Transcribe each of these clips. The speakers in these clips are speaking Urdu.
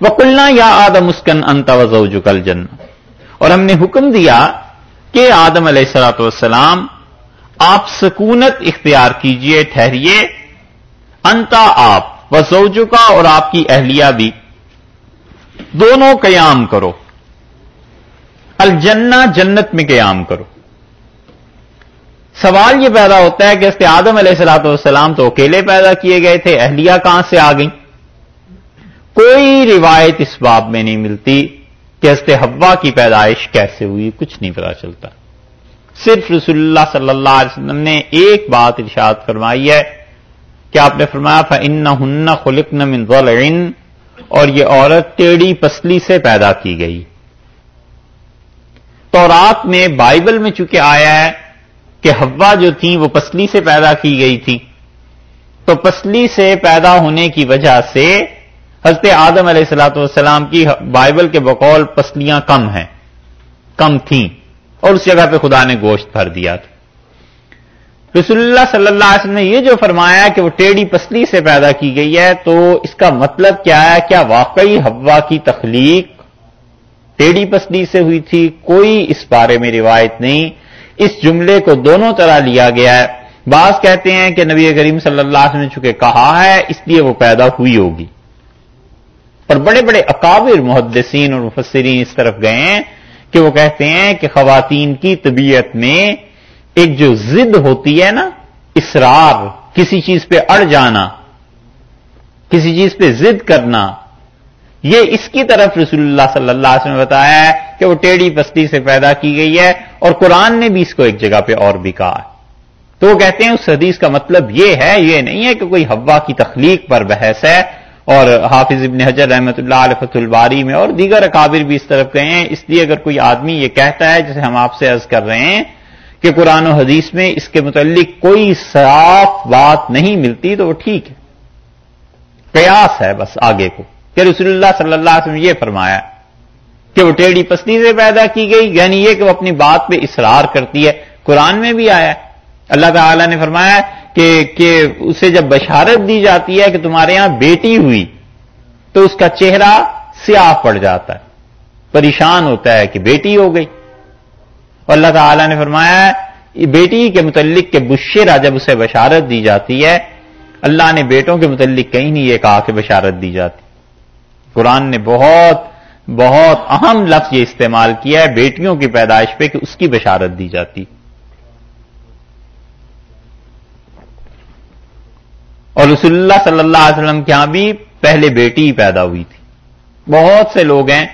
وکلنا یا آدم اسکن انت وزوجکل جن اور ہم نے حکم دیا کہ آدم علیہ السلاۃ والسلام، آپ سکونت اختیار کیجیے، ٹھہریے۔ انتا آپ وزوجو کا اور آپ کی اہلیہ بھی۔ دونوں قیام کرو۔ الجنہ جنت میں قیام کرو۔ سوال یہ پیدا ہوتا ہے کہ اس کے آدم علیہ السلاۃ والسلام تو اکیلے پیدا کیے گئے تھے، اہلیہ کہاں سے آ گئیں؟ کوئی روایت اس باب میں نہیں ملتی کہ ہست ہوا کی پیدائش کیسے ہوئی، کچھ نہیں پتا چلتا۔ صرف رسول اللہ صلی اللہ علیہ وسلم نے ایک بات ارشاد فرمائی ہے کہ آپ نے فرمایا ان ہن خلق من اور یہ عورت ٹیڑی پسلی سے پیدا کی گئی۔ تو رات میں بائبل میں چونکہ آیا ہے کہ ہوا جو تھی وہ پسلی سے پیدا کی گئی تھی تو پسلی سے پیدا ہونے کی وجہ سے حضرت آدم علیہ السلاۃ والسلام کی بائبل کے بقول پسلیاں کم ہیں، کم تھیں، اور اس جگہ پہ خدا نے گوشت بھر دیا تھا۔ رسول اللہ صلی اللہ علیہ وسلم نے یہ جو فرمایا کہ وہ ٹیڑی پسلی سے پیدا کی گئی ہے، تو اس کا مطلب کیا ہے؟ کیا واقعی ہوا کی تخلیق ٹیڑی پسلی سے ہوئی تھی؟ کوئی اس بارے میں روایت نہیں۔ اس جملے کو دونوں طرح لیا گیا ہے۔ بعض کہتے ہیں کہ نبی کریم صلی اللہ علیہ وسلم نے چونکہ کہا ہے، اس لیے وہ پیدا ہوئی ہوگی۔ اور بڑے بڑے اکابر محدثین اور مفسرین اس طرف گئے ہیں کہ وہ کہتے ہیں کہ خواتین کی طبیعت میں ایک جو زد ہوتی ہے نا، اسرار، کسی چیز پہ اڑ جانا، کسی چیز پہ زد کرنا، یہ اس کی طرف رسول اللہ صلی اللہ علیہ وسلم نے بتایا ہے کہ وہ ٹیڑھی پستی سے پیدا کی گئی ہے اور قرآن نے بھی اس کو ایک جگہ پہ اور بھی کہا ہے۔ تو وہ کہتے ہیں اس حدیث کا مطلب یہ ہے، یہ نہیں ہے کہ کوئی ہوا کی تخلیق پر بحث ہے اور حافظ ابن حجر رحمۃ اللہ علیہ فت الباری میں اور دیگر اکابر بھی اس طرف گئے ہیں۔ اس لیے اگر کوئی آدمی یہ کہتا ہے، جسے ہم آپ سے عرض کر رہے ہیں، کہ قرآن و حدیث میں اس کے متعلق کوئی صاف بات نہیں ملتی، تو وہ ٹھیک ہے۔ قیاس ہے بس آگے کو۔ کہ رسول اللہ صلی اللہ علیہ وسلم یہ فرمایا کہ وہ ٹیڑھی پستی سے پیدا کی گئی یعنی یہ کہ وہ اپنی بات پہ اصرار کرتی ہے۔ قرآن میں بھی آیا اللہ تعالی نے فرمایا کہ کہ اسے جب بشارت دی جاتی ہے کہ تمہارے یہاں بیٹی ہوئی، تو اس کا چہرہ سیاہ پڑ جاتا ہے۔ پریشان ہوتا ہے کہ بیٹی ہو گئی۔ اور اللہ تعالی نے فرمایا بیٹی کے متعلق کے بشیرا جب اسے بشارت دی جاتی ہے، اللہ نے بیٹوں کے متعلق کہیں نہیں یہ کہا کہ بشارت دی جاتی۔ قرآن نے بہت بہت اہم لفظ یہ استعمال کیا ہے بیٹیوں کی پیدائش پہ کہ اس کی بشارت دی جاتی۔ اور رسول اللہ صلی اللہ علیہ وسلم کے ہاں بھی پہلے بیٹی ہی پیدا ہوئی تھی۔ بہت سے لوگ ہیں،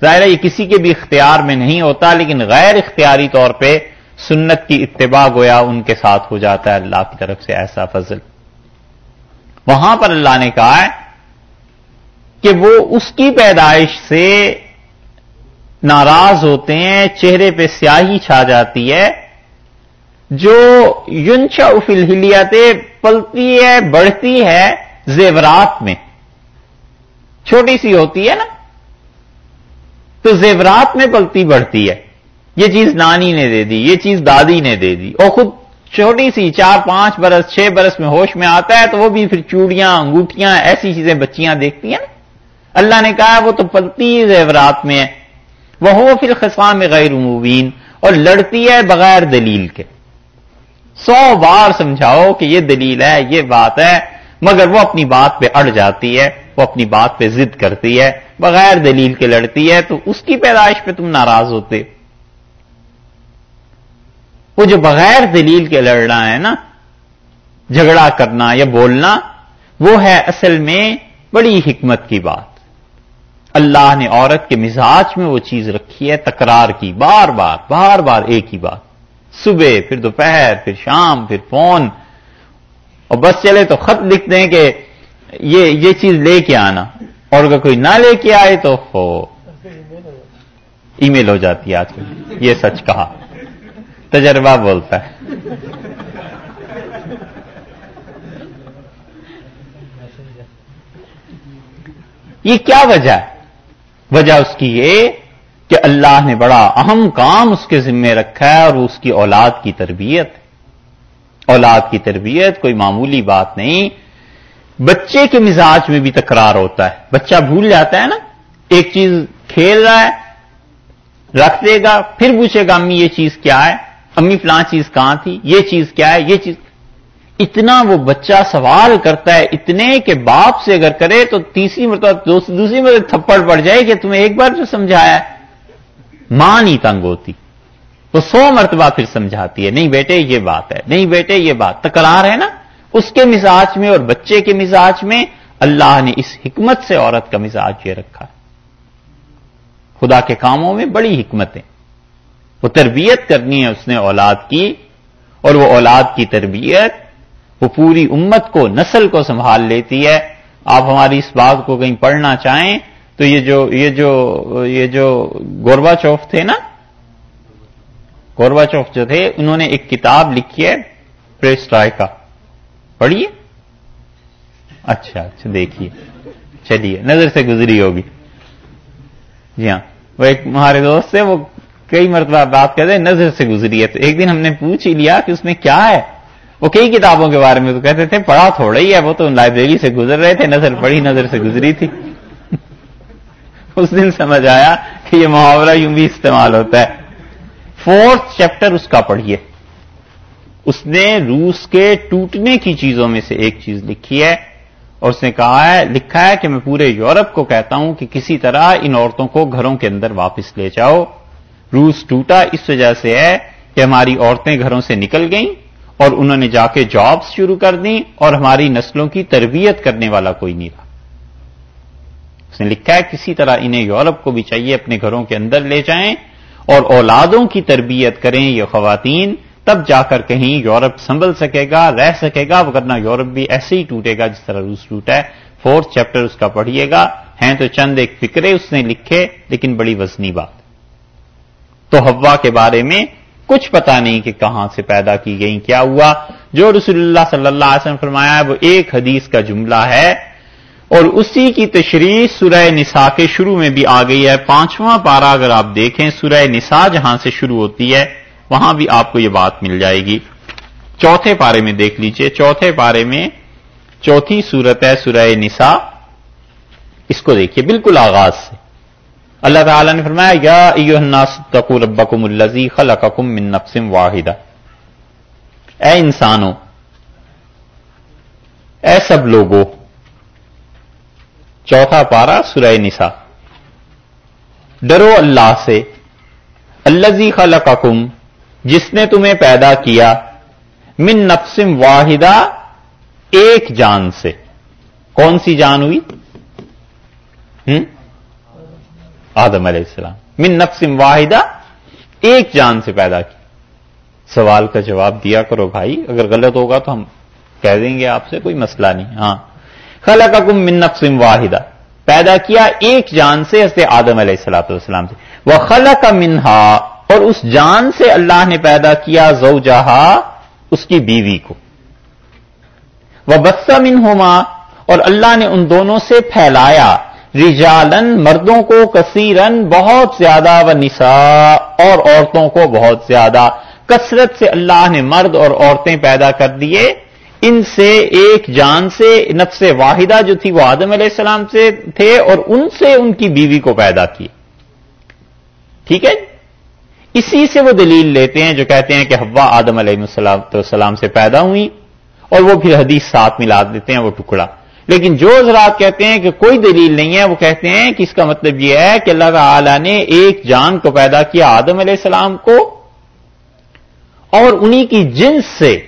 ظاہر یہ کسی کے بھی اختیار میں نہیں ہوتا، لیکن غیر اختیاری طور پہ سنت کی اتباع گویا ان کے ساتھ ہو جاتا ہے۔ اللہ کی طرف سے ایسا فضل۔ وہاں پر اللہ نے کہا ہے کہ وہ اس کی پیدائش سے ناراض ہوتے ہیں، چہرے پہ سیاہی چھا جاتی ہے۔ جو یونچا فلحلیات پلتی ہے، بڑھتی ہے زیورات میں۔ چھوٹی سی ہوتی ہے نا؟ تو زیورات میں پلتی بڑھتی ہے۔ یہ چیز نانی نے دے دی، یہ چیز دادی نے دے دی۔ اور خود چھوٹی سی چار، پانچ برس، چھ برس میں ہوش میں آتا ہے تو وہ بھی پھر چوڑیاں انگوٹیاں ایسی چیزیں بچیاں دیکھتی ہیں نا؟ اللہ نے کہا وہ تو پلتی زیورات میں ہے۔ وہ ہو پھر خسام غیر مبین اور لڑتی ہے بغیر دلیل کے۔ سو بار سمجھاؤ کہ یہ دلیل ہے، یہ بات ہے، مگر وہ اپنی بات پہ اڑ جاتی ہے، وہ اپنی بات پہ ضد کرتی ہے، بغیر دلیل کے لڑتی ہے، تو اس کی پیدائش پہ تم ناراض ہوتے۔ وہ جو بغیر دلیل کے لڑنا ہے نا، جھگڑا کرنا یا بولنا، وہ ہے اصل میں بڑی حکمت کی بات۔ اللہ نے عورت کے مزاج میں وہ چیز رکھی ہے، تکرار کی، بار بار بار بار ایک ہی بات۔ صبح، پھر دوپہر، پھر شام، پھر فون۔ اور بس چلے تو خط لکھ دیں کہ یہ یہ چیز لے کے آنا۔ اور اگر کوئی نہ لے کے آئے تو ہو۔ ای میل ہو جاتی ہے آج کل۔ یہ سچ کہا۔ تجربہ بولتا ہے۔ یہ کیا وجہ ہے؟ وجہ اس کی یہ کہ اللہ نے بڑا اہم کام اس کے ذمے رکھا ہے اور اس کی اولاد کی تربیت اولاد کی تربیت کوئی معمولی بات نہیں۔ بچے کے مزاج میں بھی تکرار ہوتا ہے۔ بچہ بھول جاتا ہے نا، ایک چیز کھیل رہا ہے، رکھ دے گا، پھر پوچھے گا، امی یہ چیز کیا ہے؟ امی فلاں چیز کہاں تھی؟ یہ چیز کیا ہے؟ یہ چیز۔ اتنا وہ بچہ سوال کرتا ہے اتنے کہ باپ سے اگر کرے تو تیسری مرتبہ، دوسری مرتبہ تھپڑ پڑ جائے کہ تمہیں ایک بار جو سمجھایا ماں نہیں تنگ ہوتی۔ وہ سو مرتبہ پھر سمجھاتی ہے، نہیں بیٹے، یہ بات ہے۔ نہیں بیٹے، یہ بات۔ تکرار ہے نا؟ اس کے مزاج میں اور بچے کے مزاج میں اللہ نے اس حکمت سے عورت کا مزاج یہ رکھا۔ ہے خدا کے کاموں میں بڑی حکمتیں۔ وہ تربیت کرنی ہے اس نے اولاد کی، اور وہ اولاد کی تربیت وہ پوری امت کو، نسل کو سنبھال لیتی ہے۔ آپ ہماری اس بات کو کہیں پڑھنا چاہیں تو یہ جو یہ جو یہ جو گوربا چوف تھے نا؟ گوربا چوف جو تھے، انہوں نے ایک کتاب لکھی ہے، پریس کا۔ پڑھیے۔ اچھا اچھا دیکھیے۔ چلیے، نظر سے گزری ہوگی۔ جی ہاں وہ ایک ہمارے دوست ہے وہ کئی مرتبہ بات کہتے ہیں، نظر سے گزری ہے۔ تو ایک دن ہم نے پوچھ ہی لیا کہ اس میں کیا ہے؟ وہ کئی کتابوں کے بارے میں تو کہتے تھے، پڑھا تھوڑا ہی ہے، وہ تو لائبریری سے گزر رہے تھے، نظر پڑھی، نظر سے گزری تھی۔ اس دن سمجھ آیا کہ یہ محاورہ یوں بھی استعمال ہوتا ہے۔ فورتھ چیپٹر اس کا پڑھیے۔ اس نے روس کے ٹوٹنے کی چیزوں میں سے ایک چیز لکھی ہے اور اس نے کہا ہے، لکھا ہے کہ میں پورے یورپ کو کہتا ہوں کہ کسی طرح ان عورتوں کو گھروں کے اندر واپس لے جاؤ۔ روس ٹوٹا اس وجہ سے ہے کہ ہماری عورتیں گھروں سے نکل گئیں اور انہوں نے جا کے جابس شروع کر دیں اور ہماری نسلوں کی تربیت کرنے والا کوئی نہیں رہا اس نے لکھا ہے کسی طرح انہیں یورپ کو بھی چاہیے اپنے گھروں کے اندر لے جائیں اور اولادوں کی تربیت کریں یہ خواتین، تب جا کر کہیں یورپ سنبھل سکے گا، رہ سکے گا، ورنہ یورپ بھی ایسے ہی ٹوٹے گا جس طرح روس ٹوٹا ہے۔ فورتھ چیپٹر اس کا پڑھیے گا۔ ہیں تو چند ایک فکرے اس نے لکھے، لیکن بڑی وزنی بات۔ تو ہوا کے بارے میں کچھ پتا نہیں کہ کہاں سے پیدا کی گئی کیا ہوا۔ جو رسول اللہ صلی اللہ علیہ وسلم فرمایا ہے، وہ ایک حدیث کا جملہ ہے۔ اور اسی کی تشریح سورہ نساء کے شروع میں بھی آ گئی ہے۔ پانچواں پارا اگر آپ دیکھیں، سورہ نساء جہاں سے شروع ہوتی ہے، وہاں بھی آپ کو یہ بات مل جائے گی۔ چوتھے پارے میں دیکھ لیجیے۔ چوتھے پارے میں چوتھی سورت ہے سورہ نساء۔ اس کو دیکھیے، بالکل آغاز سے۔ اللہ تعالی نے فرمایا، یا ایوہ الناس تقو ربکم اللذی خلقکم من نفس واحدہ۔ اے انسانوں، اے سب لوگوں چوتھا پارا سورہ نساء۔ ڈرو اللہ سے۔ الزی خلقکم، جس نے تمہیں پیدا کیا، من نفسم واحدہ، ایک جان سے۔ کون سی جان ہوئی؟ ہم؟ آدم علیہ السلام۔ من نفسم واحدہ، ایک جان سے پیدا کی۔ سوال کا جواب دیا کرو بھائی، اگر غلط ہوگا تو ہم کہہ دیں گے آپ سے، کوئی مسئلہ نہیں۔ ہاں۔ خلقکم من نفسم واحدہ۔ پیدا کیا ایک جان سے حضرت آدم علیہ السلاۃ والسلام سے۔ وہ خلق منہا، اور اس جان سے اللہ نے پیدا کیا زوجہا، اس کی بیوی کو۔ وہ بسا منہما، اور اللہ نے ان دونوں سے پھیلایا۔ رجالن، مردوں کو، کثیرن، بہت زیادہ، و نسا اور عورتوں کو بہت زیادہ۔ کثرت سے اللہ نے مرد اور عورتیں پیدا کر دیے۔ ان سے ایک جان سے، نفس واحدہ جو تھی وہ آدم علیہ السلام سے تھے اور ان سے ان کی بیوی کو پیدا کی۔ ٹھیک ہے؟ اسی سے وہ دلیل لیتے ہیں جو کہتے ہیں کہ ہوا آدم علیہ السلام سے پیدا ہوئی اور وہ پھر حدیث ساتھ ملا دیتے ہیں وہ ٹکڑا۔ لیکن جو حضرات کہتے ہیں کہ کوئی دلیل نہیں ہے، وہ کہتے ہیں کہ اس کا مطلب یہ ہے کہ اللہ تعالی نے ایک جان کو پیدا کیا آدم علیہ السلام کو اور انہی کی جنس سے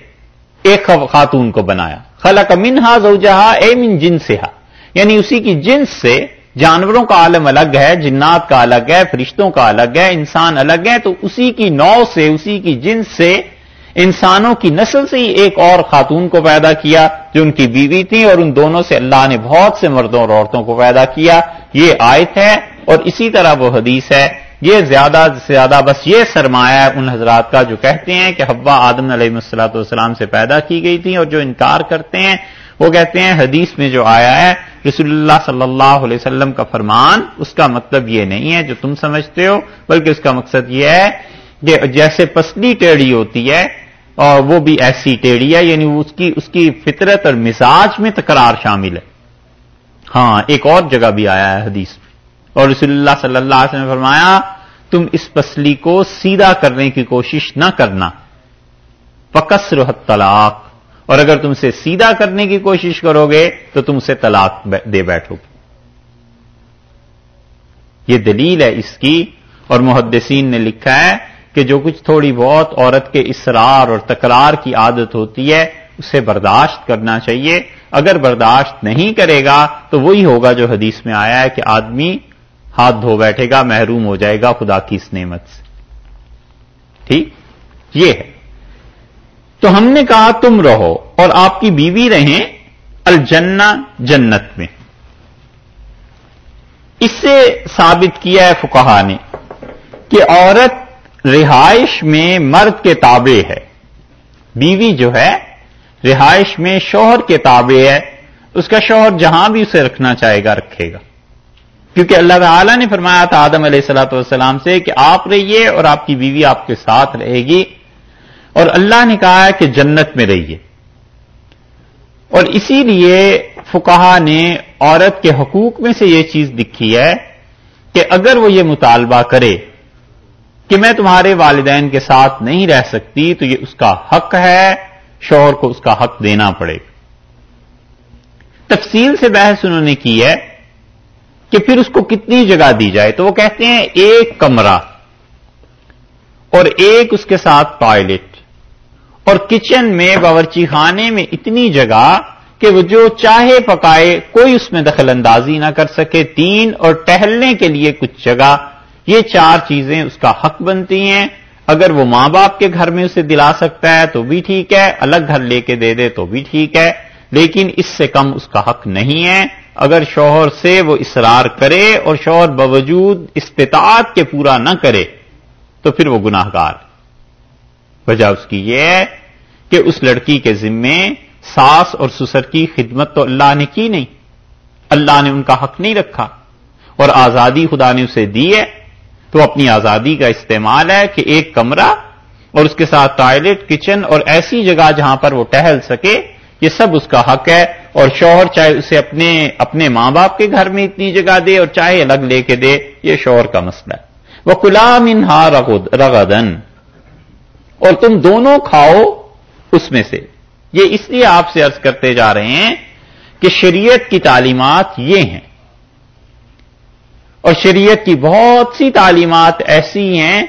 ایک خاتون کو بنایا۔ خلق منہا زوجہا، اے من جنسہا۔ یعنی اسی کی جنس سے جانوروں کا عالم الگ ہے، جنات کا الگ ہے، فرشتوں کا الگ ہے، انسان الگ ہے، تو اسی کی نو سے، اسی کی جنس سے انسانوں کی نسل سے ہی ایک اور خاتون کو پیدا کیا جو ان کی بیوی تھی اور ان دونوں سے اللہ نے بہت سے مردوں اور عورتوں کو پیدا کیا۔ یہ آیت ہے اور اسی طرح وہ حدیث ہے۔ یہ زیادہ سے زیادہ بس یہ سرمایہ ہے ان حضرات کا جو کہتے ہیں کہ حوا آدم علیہ السلاۃ والسلام سے پیدا کی گئی تھی اور جو انکار کرتے ہیں، وہ کہتے ہیں حدیث میں جو آیا ہے، رسول اللہ صلی اللہ علیہ وسلم کا فرمان، اس کا مطلب یہ نہیں ہے جو تم سمجھتے ہو، بلکہ اس کا مقصد یہ ہے کہ جیسے پسلی ٹیڑھی ہوتی ہے اور وہ بھی ایسی ٹیڑھی ہے یعنی اس کی اس کی فطرت اور مزاج میں تکرار شامل ہے۔ ہاں ایک اور جگہ بھی آیا ہے حدیث میں۔ اور رسول اللہ صلی اللہ علیہ وسلم نے فرمایا، تم اس پسلی کو سیدھا کرنے کی کوشش نہ کرنا۔ پکسر طلاق اور اگر تم سے سیدھا کرنے کی کوشش کرو گے، تو تم اسے طلاق دے بیٹھو۔ گے یہ دلیل ہے اس کی۔ اور محدثین نے لکھا ہے کہ جو کچھ تھوڑی بہت عورت کے اسرار اور تکرار کی عادت ہوتی ہے، اسے برداشت کرنا چاہیے۔ اگر برداشت نہیں کرے گا، تو وہی ہوگا جو حدیث میں آیا ہے کہ آدمی ہاتھ دھو بیٹھے گا، محروم ہو جائے گا خدا کی اس نعمت سے۔ ٹھیک؟ یہ ہے۔ تو ہم نے کہا تم رہو اور آپ کی بیوی رہیں الجنہ جنت میں۔ اس سے ثابت کیا ہے فکہ نے کہ عورت رہائش میں مرد کے تابع ہے۔ بیوی جو ہے، رہائش میں شوہر کے تابع ہے۔ اس کا شوہر جہاں بھی اسے رکھنا چاہے گا، رکھے گا۔ کیونکہ اللہ تعالی نے فرمایا تھا آدم علیہ السلاۃ والسلام سے کہ آپ رہیے اور آپ کی بیوی آپ کے ساتھ رہے گی اور اللہ نے کہا ہے کہ جنت میں رہیے۔ اور اسی لیے فکہ نے عورت کے حقوق میں سے یہ چیز دکھی ہے کہ اگر وہ یہ مطالبہ کرے کہ میں تمہارے والدین کے ساتھ نہیں رہ سکتی تو یہ اس کا حق ہے، شوہر کو اس کا حق دینا پڑے گا۔ تفصیل سے بحث انہوں نے کی ہے کہ پھر اس کو کتنی جگہ دی جائے؟ تو وہ کہتے ہیں ایک کمرہ اور ایک اس کے ساتھ ٹوائلٹ اور کچن میں، باورچی خانے میں اتنی جگہ کہ وہ جو چاہے پکائے، کوئی اس میں دخل اندازی نہ کر سکے۔ تین اور ٹہلنے کے لیے کچھ جگہ۔ یہ چار چیزیں اس کا حق بنتی ہیں۔ اگر وہ ماں باپ کے گھر میں اسے دلا سکتا ہے تو بھی ٹھیک ہے، الگ گھر لے کے دے دے تو بھی ٹھیک ہے، لیکن اس سے کم اس کا حق نہیں ہے۔ اگر شوہر سے وہ اصرار کرے اور شوہر باوجود استطاعت کے پورا نہ کرے، تو پھر وہ گناہ گار وجہ اس کی یہ ہے کہ اس لڑکی کے ذمے ساس اور سسر کی خدمت تو اللہ نے کی نہیں۔ اللہ نے ان کا حق نہیں رکھا۔ اور آزادی خدا نے اسے دی ہے۔ تو اپنی آزادی کا استعمال ہے کہ ایک کمرہ اور اس کے ساتھ ٹوائلٹ، کچن اور ایسی جگہ جہاں پر وہ ٹہل سکے، یہ سب اس کا حق ہے۔ اور شوہر چاہے اسے اپنے اپنے ماں باپ کے گھر میں اتنی جگہ دے اور چاہے الگ لے کے دے، یہ شوہر کا مسئلہ ہے۔ وہ کلام انہا رغدن اور تم دونوں کھاؤ اس میں سے۔ یہ اس لیے آپ سے عرض کرتے جا رہے ہیں کہ شریعت کی تعلیمات یہ ہیں۔ اور شریعت کی بہت سی تعلیمات ایسی ہیں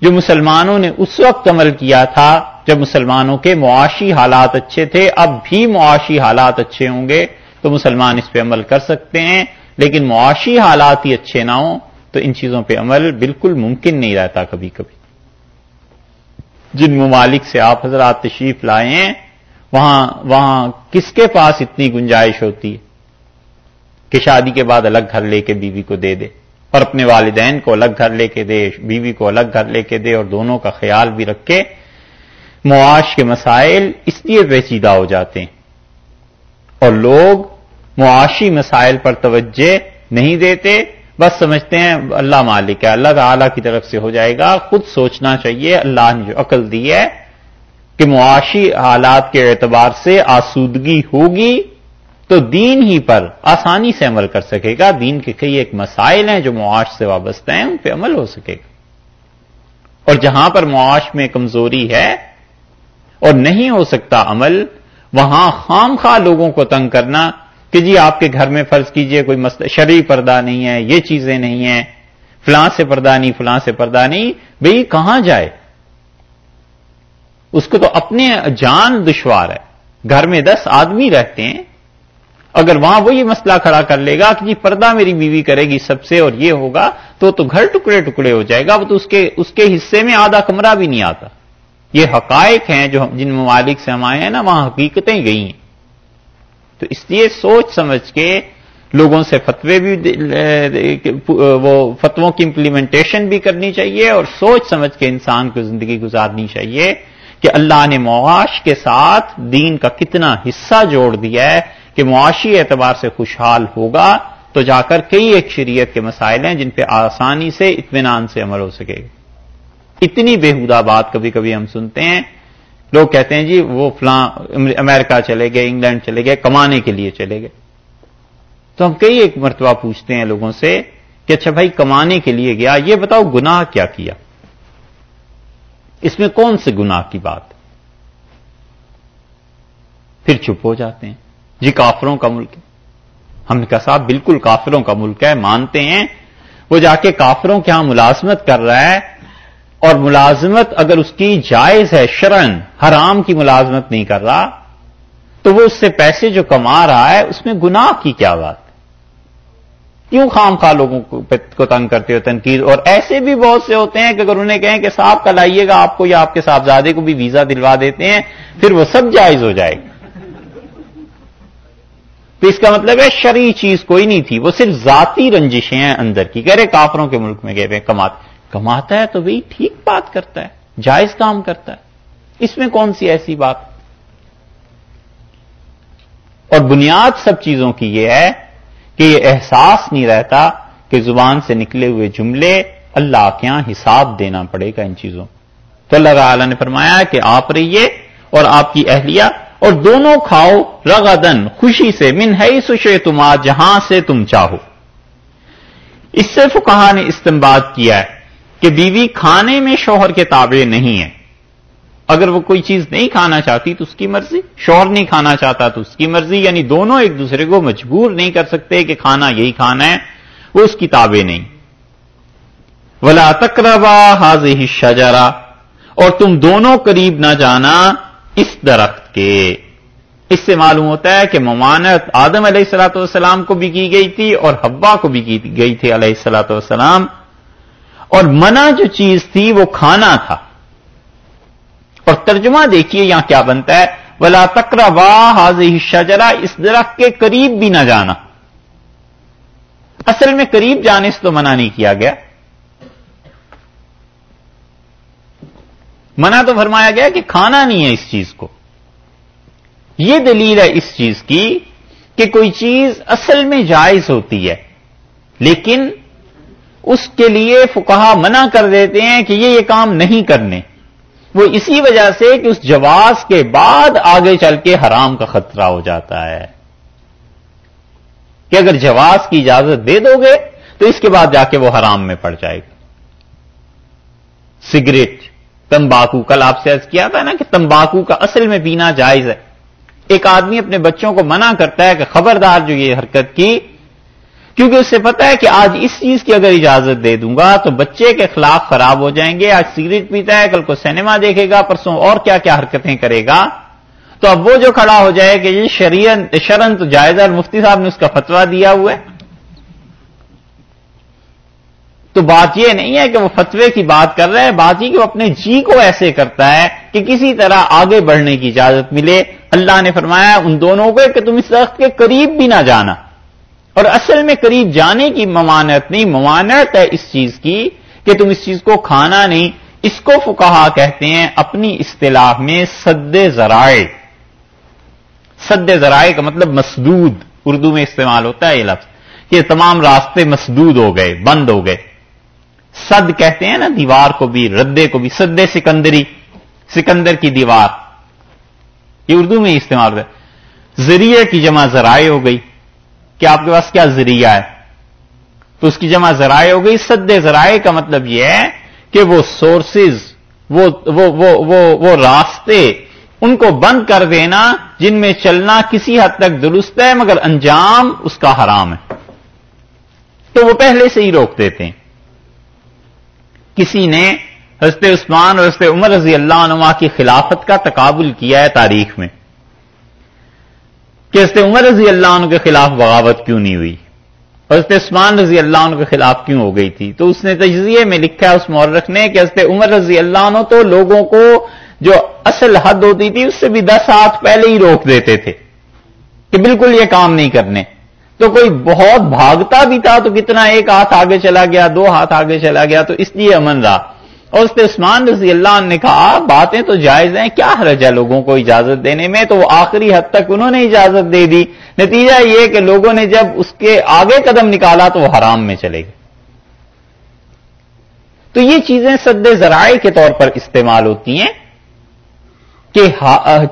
جو مسلمانوں نے اس وقت عمل کیا تھا جب مسلمانوں کے معاشی حالات اچھے تھے، اب بھی معاشی حالات اچھے ہوں گے تو مسلمان اس پہ عمل کر سکتے ہیں، لیکن معاشی حالات ہی اچھے نہ ہوں تو ان چیزوں پہ عمل بالکل ممکن نہیں رہتا کبھی کبھی۔ جن ممالک سے آپ حضرات تشریف لائے ہیں، وہاں وہاں کس کے پاس اتنی گنجائش ہوتی؟ ہے کہ شادی کے بعد الگ گھر لے کے بیوی کو دے دے، اور اپنے والدین کو الگ گھر لے کے دے، بیوی کو الگ گھر لے کے دے، اور دونوں کا خیال بھی رکھے معاش کے مسائل اس لیے پیچیدہ ہو جاتے ہیں۔ اور لوگ معاشی مسائل پر توجہ نہیں دیتے، بس سمجھتے ہیں اللہ مالک ہے، اللہ تعالی کی طرف سے ہو جائے گا، خود سوچنا چاہیے، اللہ نے جو عقل دی ہے کہ معاشی حالات کے اعتبار سے آسودگی ہوگی تو دین ہی پر آسانی سے عمل کر سکے گا۔ دین کے کئی ایک مسائل ہیں جو معاش سے وابستہ ہیں، ان پہ عمل ہو سکے گا۔ اور جہاں پر معاش میں کمزوری ہے اور نہیں ہو سکتا عمل، وہاں خام خواہ لوگوں کو تنگ کرنا کہ جی آپ کے گھر میں فرض کیجیے کوئی مسئلہ شرعی پردہ نہیں ہے، یہ چیزیں نہیں ہیں، فلاں سے پردہ نہیں، فلاں سے پردہ نہیں، بھئی کہاں جائے؟ اس کو تو اپنے جان دشوار ہے۔ گھر میں دس آدمی رہتے ہیں، اگر وہاں وہ یہ مسئلہ کھڑا کر لے گا کہ جی پردہ میری بیوی کرے گی سب سے اور یہ ہوگا، تو تو گھر ٹکڑے ٹکڑے ہو جائے گا، وہ تو اس کے اس کے حصے میں آدھا کمرہ بھی نہیں آتا۔ یہ حقائق ہیں جو جن ممالک سے ہم آئے ہیں نا، وہاں حقیقتیں گئی ہیں۔ تو اس لیے سوچ سمجھ کے لوگوں سے فتوے بھی وہ فتووں کی امپلیمنٹیشن بھی کرنی چاہیے اور سوچ سمجھ کے انسان کو زندگی گزارنی چاہیے کہ اللہ نے معاش کے ساتھ دین کا کتنا حصہ جوڑ دیا ہے کہ معاشی اعتبار سے خوشحال ہوگا تو جا کر کئی ایک شریعت کے مسائل ہیں جن پہ آسانی سے اطمینان سے عمل ہو سکے گا۔ اتنی بےحدہ بات کبھی کبھی ہم سنتے ہیں۔ لوگ کہتے ہیں جی وہ فلاں امریکہ چلے گئے، انگلینڈ چلے گئے، کمانے کے لیے چلے گئے۔ تو ہم کئی ایک مرتبہ پوچھتے ہیں لوگوں سے کہ اچھا بھائی کمانے کے لیے گیا، یہ بتاؤ گناہ کیا کیا؟ اس میں کون سے گناہ کی بات؟ پھر چپ ہو جاتے ہیں۔ جی کافروں کا ملک ہے۔ ہم نے کہا صاحب بالکل کافروں کا ملک ہے، مانتے ہیں۔ وہ جا کے کافروں کے ہاں ملازمت کر رہا ہے۔ اور ملازمت اگر اس کی جائز ہے شرن حرام کی ملازمت نہیں کر رہا، تو وہ اس سے پیسے جو کما رہا ہے، اس میں گناہ کی کیا بات؟ کیوں خام خواہ لوگوں کو تنگ کرتے ہو تنقید؟ اور ایسے بھی بہت سے ہوتے ہیں کہ اگر انہیں کہیں کہ صاحب کا لائیے گا، آپ کو یا آپ کے صاحبزادے کو بھی ویزا دلوا دیتے ہیں، پھر وہ سب جائز ہو جائے گا۔ تو اس کا مطلب ہے شرعی چیز کوئی نہیں تھی، وہ صرف ذاتی رنجشیں ہیں اندر کی۔ کہہ رہے کافروں کے ملک میں گئے ہوئے کماتے کماتا ہے تو بھائی ٹھیک بات کرتا ہے، جائز کام کرتا ہے۔ اس میں کون سی ایسی بات؟ اور بنیاد سب چیزوں کی یہ ہے کہ یہ احساس نہیں رہتا کہ زبان سے نکلے ہوئے جملے اللہ کے یہاں حساب دینا پڑے گا ان چیزوں تو اللہ تعالی نے فرمایا کہ آپ رہیے اور آپ کی اہلیہ اور دونوں کھاؤ رغدن خوشی سے، من ہے سشے تما جہاں سے تم چاہو۔ اس سے فکہ نے استعمال کیا ہے۔ کہ بیوی کھانے میں شوہر کے تابع نہیں ہے۔ اگر وہ کوئی چیز نہیں کھانا چاہتی تو اس کی مرضی، شوہر نہیں کھانا چاہتا تو اس کی مرضی یعنی دونوں ایک دوسرے کو مجبور نہیں کر سکتے کہ کھانا یہی کھانا ہے، وہ اس کی تابع نہیں۔ ولا تکربا حاض شجرا اور تم دونوں قریب نہ جانا اس درخت کے۔ اس سے معلوم ہوتا ہے کہ ممانت آدم علیہ السلاۃ والسلام کو بھی کی گئی تھی اور حبا کو بھی کی گئی تھی علیہ السلاۃ والسلام۔ اور منع جو چیز تھی وہ کھانا تھا۔ اور ترجمہ دیکھیے یہاں کیا بنتا ہے۔ ولا تکرا واہ حاضی شجرا اس درخت کے قریب بھی نہ جانا۔ اصل میں قریب جانے سے تو منع نہیں کیا گیا۔ منع تو فرمایا گیا کہ کھانا نہیں ہے اس چیز کو۔ یہ دلیل ہے اس چیز کی کہ کوئی چیز اصل میں جائز ہوتی ہے، لیکن اس کے لیے فکہ منع کر دیتے ہیں کہ یہ یہ کام نہیں کرنے۔ وہ اسی وجہ سے کہ اس جواز کے بعد آگے چل کے حرام کا خطرہ ہو جاتا ہے۔ کہ اگر جواز کی اجازت دے دو گے تو اس کے بعد جا کے وہ حرام میں پڑ جائے گا۔ سگریٹ، تمباکو، کل آپ سے عرض کیا تھا نا کہ تمباکو کا اصل میں پینا جائز ہے۔ ایک آدمی اپنے بچوں کو منع کرتا ہے کہ خبردار جو یہ حرکت کی کیونکہ اس سے پتا ہے کہ آج اس چیز کی اگر اجازت دے دوں گا تو بچے کے خلاف خراب ہو جائیں گے، آج سگریٹ پیتا ہے، کل کو سینما دیکھے گا، پرسوں اور کیا کیا حرکتیں کرے گا۔ تو اب وہ جو کھڑا ہو جائے کہ یہ شرن تو جائزہ اور مفتی صاحب نے اس کا فتوا دیا ہوا ہے۔ تو بات یہ نہیں ہے کہ وہ فتوے کی بات کر رہے ہیں بات یہ کہ وہ اپنے جی کو ایسے کرتا ہے کہ کسی طرح آگے بڑھنے کی اجازت ملے۔ اللہ نے فرمایا، ان دونوں کو کہ تم اس وقت کے قریب بھی نہ جانا۔ اور اصل میں قریب جانے کی ممانت نہیں ممانت ہے اس چیز کی کہ تم اس چیز کو کھانا نہیں۔ اس کو فکہ کہتے ہیں اپنی اصطلاح میں سد ذرائع۔ سد ذرائع کا مطلب مسدود، اردو میں استعمال ہوتا ہے یہ لفظ۔ کہ تمام راستے مسدود ہو گئے، بند ہو گئے۔ سد کہتے ہیں نا، دیوار کو بھی، ردے کو بھی، سد سکندری، سکندر کی دیوار۔ یہ اردو میں استعمال ہوتا ہے۔ ذریعے کی جمع ذرائع ہو گئی۔ کہ آپ کے پاس کیا ذریعہ ہے؟ تو اس کی جمع ذرائع ہو گئی۔ سد ذرائع کا مطلب یہ ہے کہ وہ سورسز وہ وہ وہ وہ وہ راستے ان کو بند کر دینا جن میں چلنا کسی حد تک درست ہے، مگر انجام اس کا حرام ہے۔ تو وہ پہلے سے ہی روک دیتے ہیں۔ کسی نے حضرت عثمان اور حضرت عمر رضی اللہ عنہ کی خلافت کا تقابل کیا ہے تاریخ میں۔ کہ حضرت عمر رضی اللہ عنہ کے خلاف بغاوت کیوں نہیں ہوئی؟ حضرت عثمان رضی اللہ عنہ کے خلاف کیوں ہو گئی تھی؟ تو اس نے تجزیے میں لکھا ہے اس مورخ نے کہ حضرت عمر رضی اللہ عنہ تو لوگوں کو جو اصل حد ہوتی تھی، اس سے بھی دس ہاتھ پہلے ہی روک دیتے تھے کہ بالکل یہ کام نہیں کرنے۔ تو کوئی بہت بھاگتا بھی تھا تو کتنا ایک ہاتھ آگے چلا گیا، دو ہاتھ آگے چلا گیا، تو اس لیے امن رہا۔ اور اس عثمان رضی اللہ عنہ نے کہا، باتیں تو جائز ہیں، کیا حرج ہے لوگوں کو اجازت دینے میں؟ تو وہ آخری حد تک انہوں نے اجازت دے دی۔ نتیجہ یہ کہ لوگوں نے جب اس کے آگے قدم نکالا تو وہ حرام میں چلے گئے۔ تو یہ چیزیں سد ذرائع کے طور پر استعمال ہوتی ہیں کہ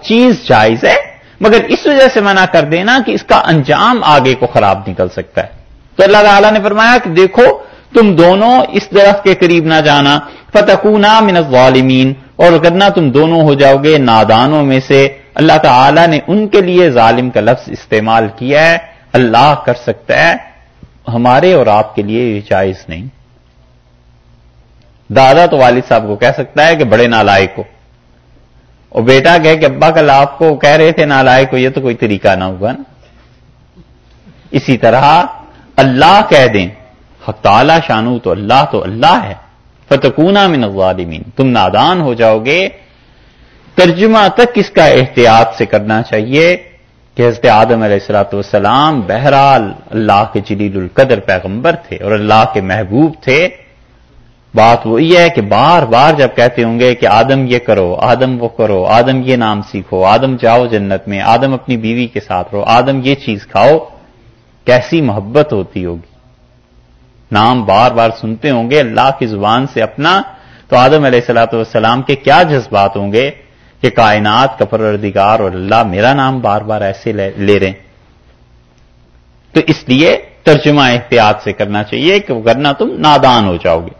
چیز جائز ہے، مگر اس وجہ سے منع کر دینا کہ اس کا انجام آگے کو خراب نکل سکتا ہے۔ تو اللہ تعالیٰ نے فرمایا کہ دیکھو تم دونوں اس درخت کے قریب نہ جانا فتقونا من الظالمین۔ اور کرنا تم دونوں ہو جاؤ گے نادانوں میں سے، اللہ تعالی نے ان کے لیے ظالم کا لفظ استعمال کیا ہے۔ اللہ کر سکتا ہے، ہمارے اور آپ کے لیے یہ جائز نہیں۔ دادا تو والد صاحب کو کہہ سکتا ہے کہ بڑے نالائق کو اور بیٹا کہ ابا کل آپ کو کہہ رہے تھے نالائق کو یہ تو کوئی طریقہ نہ ہوگا نا۔ اسی طرح اللہ کہہ دیں۔ تعالی شانو تو اللہ تو اللہ ہے۔ فتکونا من الظالمین۔ تم نادان ہو جاؤ گے۔ ترجمہ تک اس کا احتیاط سے کرنا چاہیے کہ حضرت آدم علیہ السلاۃ والسلام بہرحال اللہ کے جلیل القدر پیغمبر تھے اور اللہ کے محبوب تھے۔ بات وہی ہے کہ بار بار جب کہتے ہوں گے کہ آدم یہ کرو، آدم وہ کرو، آدم یہ نام سیکھو، آدم جاؤ جنت میں، آدم اپنی بیوی کے ساتھ رہو، آدم یہ چیز کھاؤ، کیسی محبت ہوتی ہوگی؟ نام بار بار سنتے ہوں گے، اللہ کی زبان سے اپنا، تو آدم علیہ السلاۃ والسلام کے کیا جذبات ہوں گے کہ کائنات کا پروردگار اور اللہ میرا نام بار بار ایسے لے رہے ہیں؟ تو اس لیے ترجمہ احتیاط سے کرنا چاہیے کہ ورنہ کرنا تم نادان ہو جاؤ گے۔